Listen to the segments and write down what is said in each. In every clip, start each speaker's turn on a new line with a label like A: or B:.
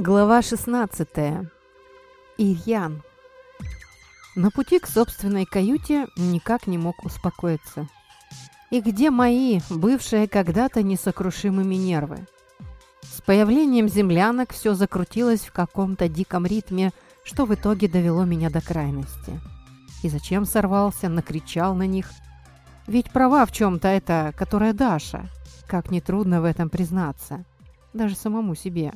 A: Глава 16. Ирьян. На пути к собственной каюте никак не мог успокоиться. И где мои, бывшие когда-то несокрушимыми нервы? С появлением землянок все закрутилось в каком-то диком ритме, что в итоге довело меня до крайности. И зачем сорвался, накричал на них? Ведь права в чем-то это, которая Даша. Как нетрудно в этом признаться. Даже самому себе.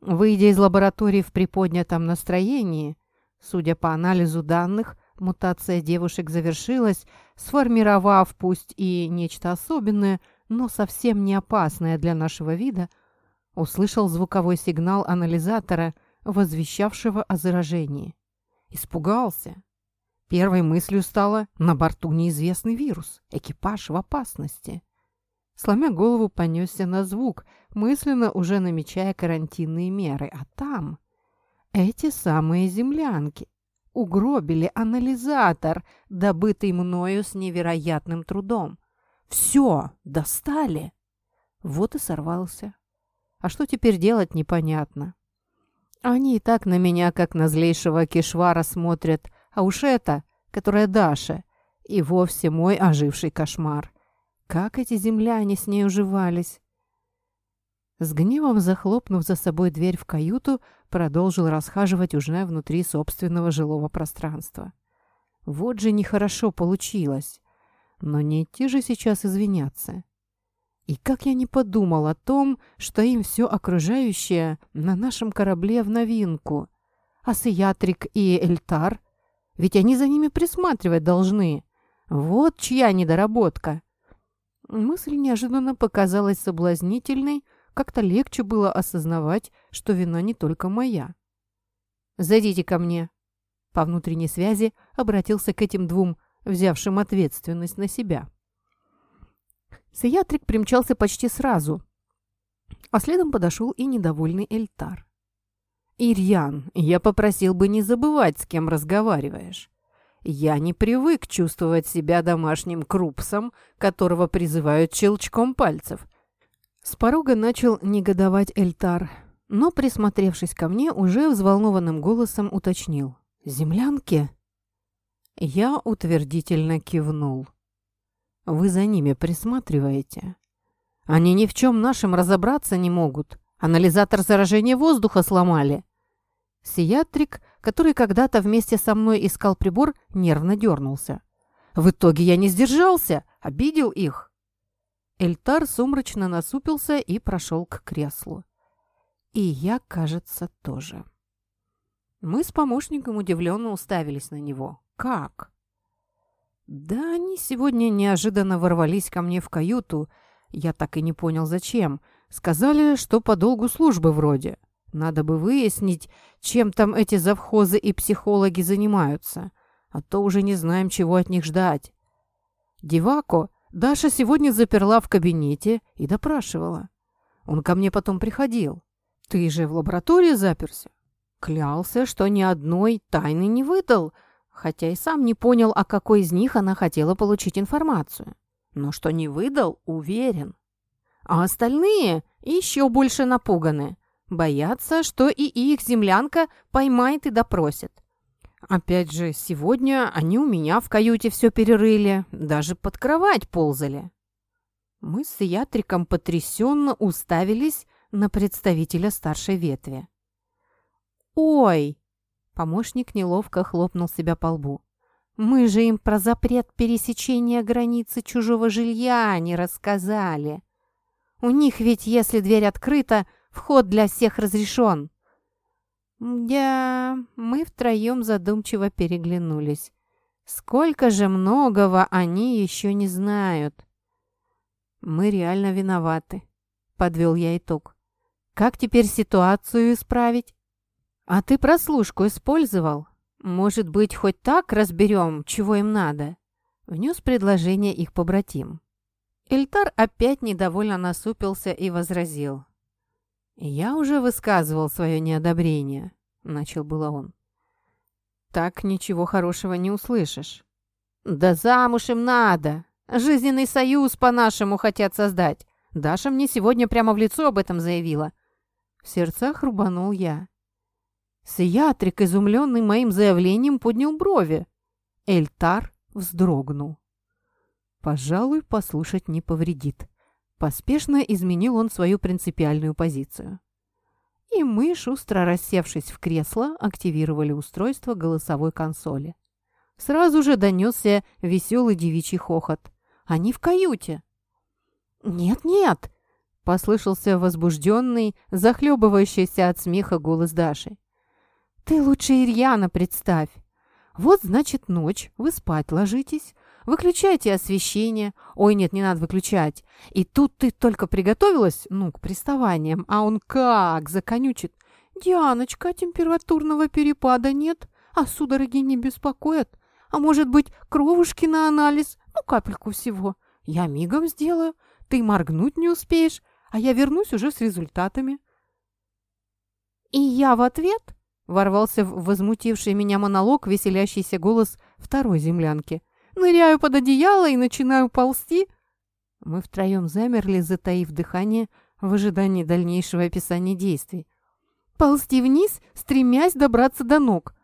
A: Выйдя из лаборатории в приподнятом настроении, судя по анализу данных, мутация девушек завершилась, сформировав пусть и нечто особенное, но совсем не опасное для нашего вида, услышал звуковой сигнал анализатора, возвещавшего о заражении. Испугался. Первой мыслью стало «на борту неизвестный вирус, экипаж в опасности». Сломя голову, понесся на звук, мысленно уже намечая карантинные меры. А там эти самые землянки угробили анализатор, добытый мною с невероятным трудом. Все, достали. Вот и сорвался. А что теперь делать, непонятно. Они и так на меня, как на злейшего кишвара, смотрят, а уж это, которая Даша, и вовсе мой оживший кошмар. Как эти земляне с ней уживались? С гневом захлопнув за собой дверь в каюту, продолжил расхаживать уже внутри собственного жилого пространства. Вот же нехорошо получилось. Но не идти же сейчас извиняться. И как я не подумал о том, что им все окружающее на нашем корабле в новинку. А Сиатрик и Эльтар? Ведь они за ними присматривать должны. Вот чья недоработка. Мысль неожиданно показалась соблазнительной, как-то легче было осознавать, что вина не только моя. «Зайдите ко мне!» По внутренней связи обратился к этим двум, взявшим ответственность на себя. Сиатрик примчался почти сразу, а следом подошел и недовольный Эльтар. «Ирьян, я попросил бы не забывать, с кем разговариваешь. Я не привык чувствовать себя домашним крупсом, которого призывают щелчком пальцев. С порога начал негодовать Эльтар, но, присмотревшись ко мне, уже взволнованным голосом уточнил. «Землянки?» Я утвердительно кивнул. «Вы за ними присматриваете? Они ни в чем нашем разобраться не могут. Анализатор заражения воздуха сломали». Сиатрик который когда-то вместе со мной искал прибор, нервно дернулся. В итоге я не сдержался, обидел их. Эльтар сумрачно насупился и прошел к креслу. И я, кажется, тоже. Мы с помощником удивленно уставились на него. Как? Да они сегодня неожиданно ворвались ко мне в каюту. Я так и не понял, зачем. Сказали, что по долгу службы вроде. Надо бы выяснить, чем там эти завхозы и психологи занимаются, а то уже не знаем, чего от них ждать. Девако Даша сегодня заперла в кабинете и допрашивала. Он ко мне потом приходил. Ты же в лаборатории заперся? Клялся, что ни одной тайны не выдал, хотя и сам не понял, о какой из них она хотела получить информацию. Но что не выдал, уверен. А остальные еще больше напуганы. Боятся, что и их землянка поймает и допросит. Опять же, сегодня они у меня в каюте все перерыли, даже под кровать ползали. Мы с Ятриком потрясенно уставились на представителя старшей ветви. «Ой!» — помощник неловко хлопнул себя по лбу. «Мы же им про запрет пересечения границы чужого жилья не рассказали. У них ведь, если дверь открыта, Вход для всех разрешен». «Я...» Мы втроем задумчиво переглянулись. «Сколько же многого они еще не знают!» «Мы реально виноваты», — подвел я итог. «Как теперь ситуацию исправить?» «А ты прослушку использовал? Может быть, хоть так разберем, чего им надо?» Внес предложение их побратим. Эльтар опять недовольно насупился и возразил. «Я уже высказывал свое неодобрение», — начал было он. «Так ничего хорошего не услышишь». «Да замуж им надо! Жизненный союз по-нашему хотят создать. Даша мне сегодня прямо в лицо об этом заявила». В сердцах рубанул я. Сиатрик, изумленный моим заявлением, поднял брови. Эльтар вздрогнул. Пожалуй, послушать не повредит. Поспешно изменил он свою принципиальную позицию. И мы, шустро рассевшись в кресло, активировали устройство голосовой консоли. Сразу же донесся веселый девичий хохот. «Они в каюте!» «Нет-нет!» — послышался возбужденный, захлебывающийся от смеха голос Даши. «Ты лучше Ирьяна представь! Вот, значит, ночь, вы спать ложитесь, выключайте освещение. Ой, нет, не надо выключать. И тут ты только приготовилась, ну, к приставаниям, а он как законючит. Дианочка, температурного перепада нет, а судороги не беспокоят. А может быть, кровушки на анализ? Ну, капельку всего. Я мигом сделаю. Ты моргнуть не успеешь, а я вернусь уже с результатами. И я в ответ ворвался в возмутивший меня монолог веселящийся голос второй землянки. Ныряю под одеяло и начинаю ползти. Мы втроем замерли, затаив дыхание в ожидании дальнейшего описания действий. Ползти вниз, стремясь добраться до ног.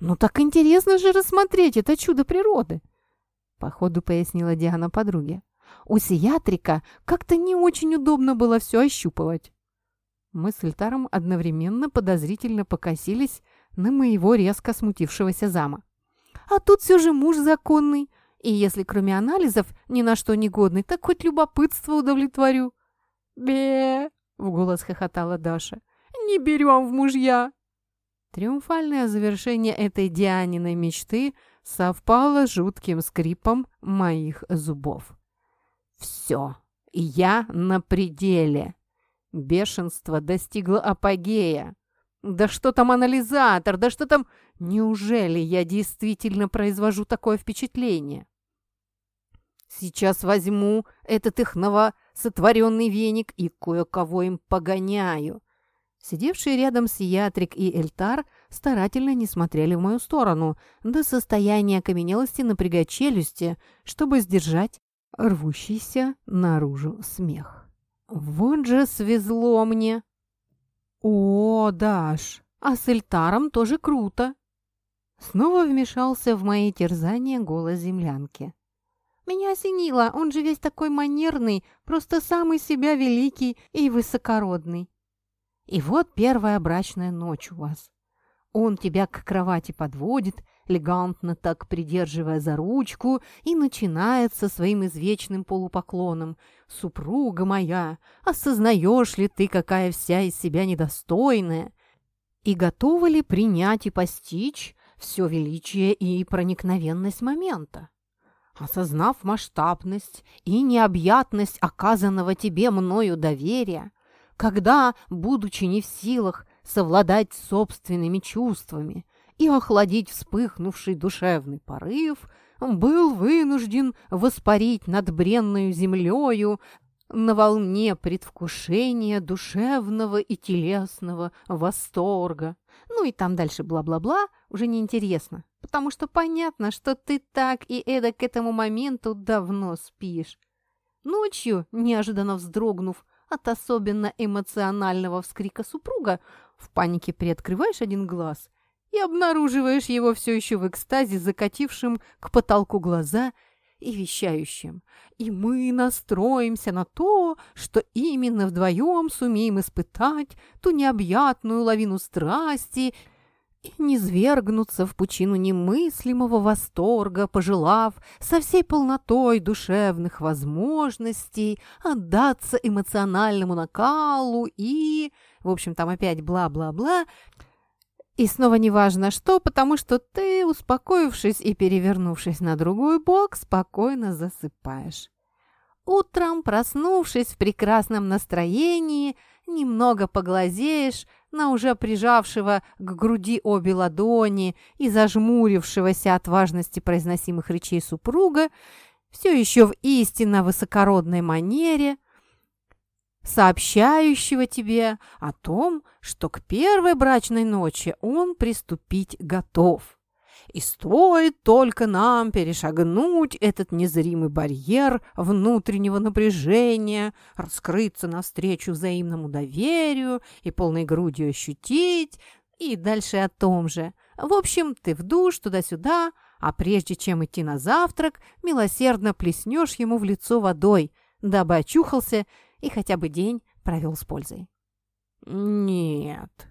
A: «Ну так интересно же рассмотреть это чудо природы!» Походу пояснила Диана подруге. «У сиатрика как-то не очень удобно было все ощупывать». Мы с Эльтаром одновременно подозрительно покосились на моего резко смутившегося зама. «А тут все же муж законный, и если кроме анализов ни на что не годный, так хоть любопытство удовлетворю». «Бе!» — в голос хохотала Даша. «Не берем в мужья!» Триумфальное завершение этой Дианиной мечты совпало с жутким скрипом моих зубов. «Все, я на пределе!» Бешенство достигло апогея. «Да что там анализатор? Да что там... Неужели я действительно произвожу такое впечатление?» «Сейчас возьму этот их новосотворенный веник и кое-кого им погоняю. Сидевшие рядом с Ятрик и Эльтар старательно не смотрели в мою сторону, до состояния окаменелости напрягать челюсти, чтобы сдержать рвущийся наружу смех. «Вот же свезло мне!» «О, Даш, а с Эльтаром тоже круто!» Снова вмешался в мои терзания голос землянки. «Меня осенило, он же весь такой манерный, просто самый себя великий и высокородный. И вот первая брачная ночь у вас. Он тебя к кровати подводит, элегантно так придерживая за ручку, и начинает со своим извечным полупоклоном. «Супруга моя, осознаешь ли ты, какая вся из себя недостойная? И готова ли принять и постичь все величие и проникновенность момента?» Осознав масштабность и необъятность оказанного тебе мною доверия, когда, будучи не в силах совладать собственными чувствами и охладить вспыхнувший душевный порыв, был вынужден воспарить над бренную землею на волне предвкушения душевного и телесного восторга. Ну и там дальше бла-бла-бла, уже неинтересно, потому что понятно, что ты так и эдак к этому моменту давно спишь. Ночью, неожиданно вздрогнув, от особенно эмоционального вскрика супруга, в панике приоткрываешь один глаз и обнаруживаешь его все еще в экстазе, закатившим к потолку глаза и вещающим. И мы настроимся на то, что именно вдвоем сумеем испытать ту необъятную лавину страсти и не свергнуться в пучину немыслимого восторга, пожелав со всей полнотой душевных возможностей отдаться эмоциональному накалу и... В общем, там опять бла-бла-бла. И снова неважно что, потому что ты, успокоившись и перевернувшись на другой бок, спокойно засыпаешь. Утром, проснувшись в прекрасном настроении, немного поглазеешь на уже прижавшего к груди обе ладони и зажмурившегося от важности произносимых речей супруга, все еще в истинно высокородной манере, сообщающего тебе о том, что к первой брачной ночи он приступить готов. И стоит только нам перешагнуть этот незримый барьер внутреннего напряжения, раскрыться навстречу взаимному доверию и полной грудью ощутить, и дальше о том же. В общем, ты в душ туда-сюда, а прежде чем идти на завтрак, милосердно плеснешь ему в лицо водой, дабы очухался и хотя бы день провел с пользой. Нет.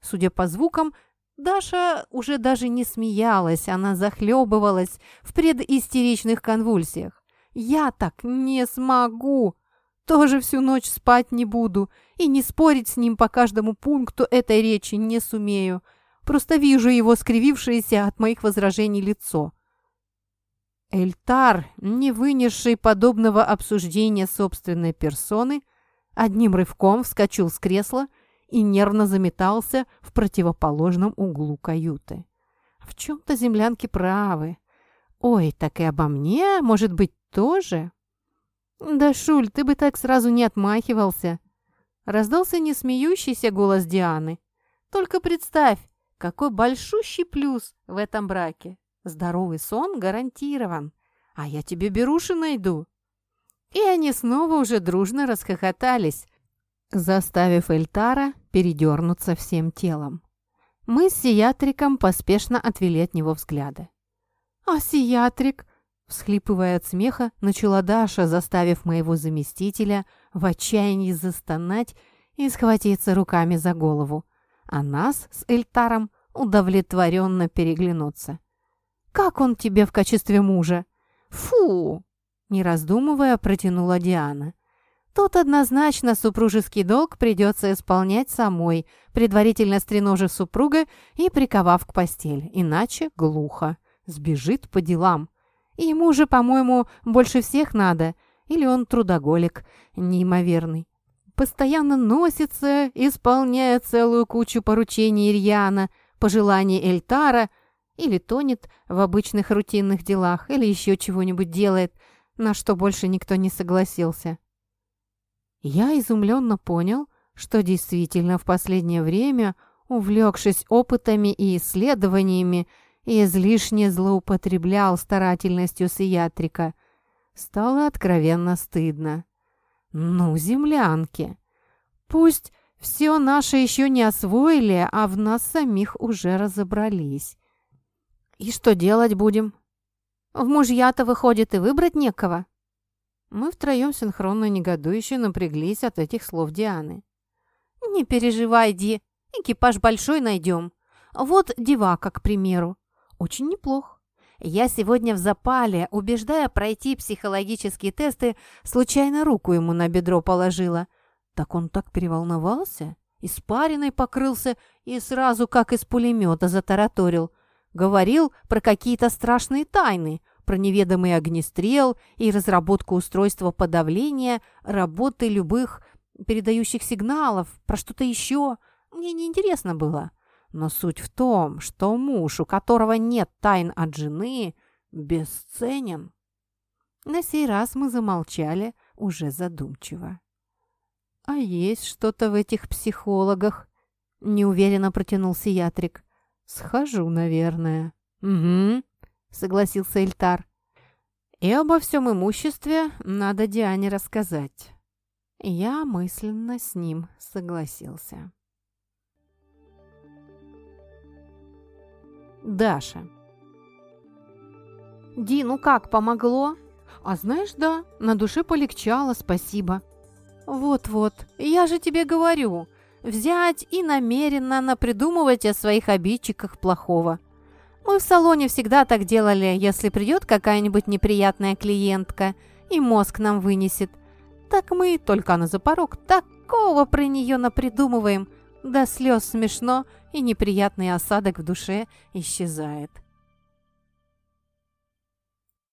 A: Судя по звукам, Даша уже даже не смеялась, она захлебывалась в предистеричных конвульсиях. «Я так не смогу! Тоже всю ночь спать не буду и не спорить с ним по каждому пункту этой речи не сумею. Просто вижу его скривившееся от моих возражений лицо». Эльтар, не вынесший подобного обсуждения собственной персоны, одним рывком вскочил с кресла и нервно заметался в противоположном углу каюты. В чем-то землянки правы. Ой, так и обо мне, может быть, тоже? Да, Шуль, ты бы так сразу не отмахивался. Раздался несмеющийся голос Дианы. Только представь, какой большущий плюс в этом браке. Здоровый сон гарантирован. А я тебе беруши найду. И они снова уже дружно расхохотались, заставив Эльтара передернуться всем телом. Мы с Сиатриком поспешно отвели от него взгляды. «А Сиатрик?» – всхлипывая от смеха, начала Даша, заставив моего заместителя в отчаянии застонать и схватиться руками за голову, а нас с Эльтаром удовлетворенно переглянуться. «Как он тебе в качестве мужа?» «Фу!» – не раздумывая, протянула Диана – Тут однозначно супружеский долг придется исполнять самой, предварительно стреножив супруга и приковав к постели, иначе глухо. Сбежит по делам. Ему же, по-моему, больше всех надо, или он трудоголик, неимоверный. Постоянно носится, исполняя целую кучу поручений Ирьяна, пожеланий Эльтара, или тонет в обычных рутинных делах, или еще чего-нибудь делает, на что больше никто не согласился. Я изумленно понял, что действительно в последнее время, увлекшись опытами и исследованиями, излишне злоупотреблял старательностью сиатрика. Стало откровенно стыдно. Ну, землянки! Пусть все наше еще не освоили, а в нас самих уже разобрались. И что делать будем? В мужья-то, выходит, и выбрать некого. Мы втроем синхронно негодующе напряглись от этих слов Дианы. «Не переживай, Ди, экипаж большой найдем. Вот Девака, к примеру. Очень неплох. Я сегодня в запале, убеждая пройти психологические тесты, случайно руку ему на бедро положила. Так он так переволновался, испариной покрылся и сразу, как из пулемета, затараторил. Говорил про какие-то страшные тайны, про неведомый огнестрел и разработку устройства подавления, работы любых передающих сигналов, про что-то еще. Мне не интересно было. Но суть в том, что муж, у которого нет тайн от жены, бесценен. На сей раз мы замолчали уже задумчиво. «А есть что-то в этих психологах?» – неуверенно протянул Сиатрик. «Схожу, наверное». «Угу», согласился Эльтар. «И обо всем имуществе надо Диане рассказать». Я мысленно с ним согласился. Даша. «Ди, ну как, помогло?» «А знаешь, да, на душе полегчало, спасибо». «Вот-вот, я же тебе говорю, взять и намеренно напридумывать о своих обидчиках плохого». Мы в салоне всегда так делали, если придет какая-нибудь неприятная клиентка и мозг нам вынесет. Так мы только на запорог такого про нее напридумываем. До слез смешно, и неприятный осадок в душе исчезает.